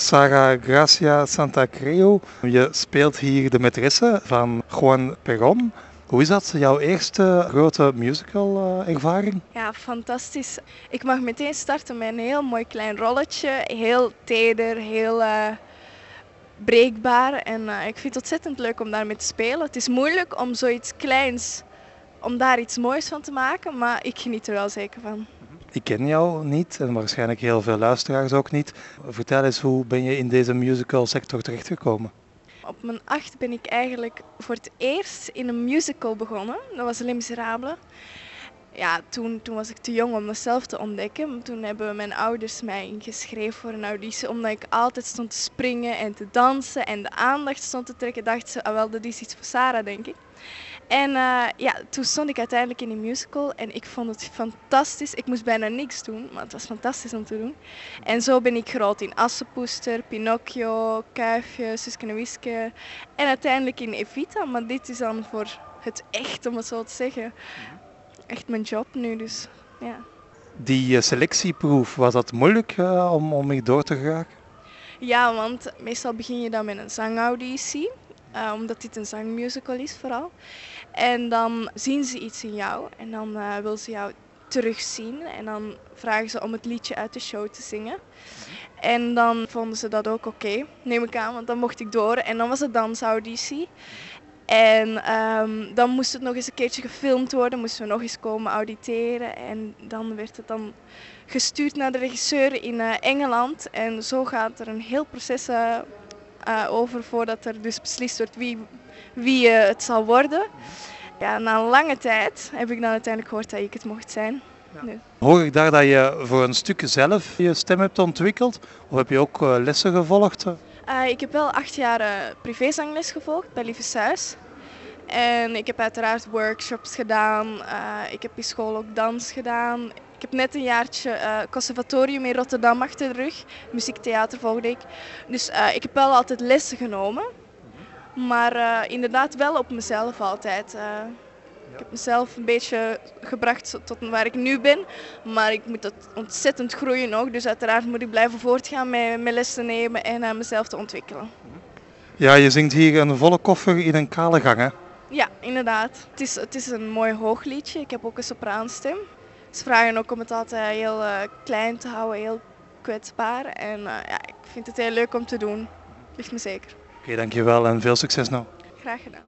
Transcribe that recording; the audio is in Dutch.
Sara Gracia Santa Creo, je speelt hier de maîtresse van Juan Perón. Hoe is dat, jouw eerste grote musical-ervaring? Ja, fantastisch. Ik mag meteen starten met een heel mooi klein rolletje. Heel teder, heel uh, breekbaar. En uh, ik vind het ontzettend leuk om daarmee te spelen. Het is moeilijk om zoiets kleins, om daar iets moois van te maken, maar ik geniet er wel zeker van. Ik ken jou niet en waarschijnlijk heel veel luisteraars ook niet. Vertel eens, hoe ben je in deze musical sector terechtgekomen? Op mijn acht ben ik eigenlijk voor het eerst in een musical begonnen. Dat was Les Miserables. Ja, toen, toen was ik te jong om mezelf te ontdekken. Toen hebben mijn ouders mij ingeschreven voor een auditie. Omdat ik altijd stond te springen en te dansen en de aandacht stond te trekken. Dacht ze, ah wel, dat is iets voor Sarah, denk ik. En uh, ja, toen stond ik uiteindelijk in die musical en ik vond het fantastisch. Ik moest bijna niks doen, maar het was fantastisch om te doen. En zo ben ik groot in Assepoester, Pinocchio, Kuifje, Suske en Wiske en uiteindelijk in Evita. Maar dit is dan voor het echt, om het zo te zeggen. Echt mijn job nu, dus ja. Die selectieproef, was dat moeilijk uh, om, om hier door te geraken? Ja, want meestal begin je dan met een zangauditie. Uh, omdat dit een zangmusical is vooral. En dan zien ze iets in jou en dan uh, wil ze jou terugzien. En dan vragen ze om het liedje uit de show te zingen. En dan vonden ze dat ook oké, okay, neem ik aan, want dan mocht ik door. En dan was het dansauditie. En um, dan moest het nog eens een keertje gefilmd worden, moesten we nog eens komen auditeren. En dan werd het dan gestuurd naar de regisseur in uh, Engeland. En zo gaat er een heel proces uh, uh, over voordat er dus beslist wordt wie, wie uh, het zal worden. Ja, na een lange tijd heb ik dan uiteindelijk gehoord dat ik het mocht zijn. Ja. Nee. Hoor ik daar dat je voor een stuk zelf je stem hebt ontwikkeld? Of heb je ook uh, lessen gevolgd? Ik heb wel acht jaar privézangles gevolgd bij Lieve. En ik heb uiteraard workshops gedaan. ik heb in school ook dans gedaan. Ik heb net een jaartje conservatorium in Rotterdam achter de rug. Muziektheater volgde ik. Dus ik heb wel altijd lessen genomen. Maar inderdaad wel op mezelf altijd. Ik heb mezelf een beetje gebracht tot waar ik nu ben. Maar ik moet dat ontzettend groeien ook. Dus uiteraard moet ik blijven voortgaan met, met lessen nemen en mezelf te ontwikkelen. Ja, je zingt hier een volle koffer in een kale gang, hè? Ja, inderdaad. Het is, het is een mooi hoogliedje. Ik heb ook een sopraanstem. Ze vragen ook om het altijd heel uh, klein te houden, heel kwetsbaar. En uh, ja, ik vind het heel leuk om te doen. Ligt me zeker. Oké, okay, dankjewel en veel succes nou. Graag gedaan.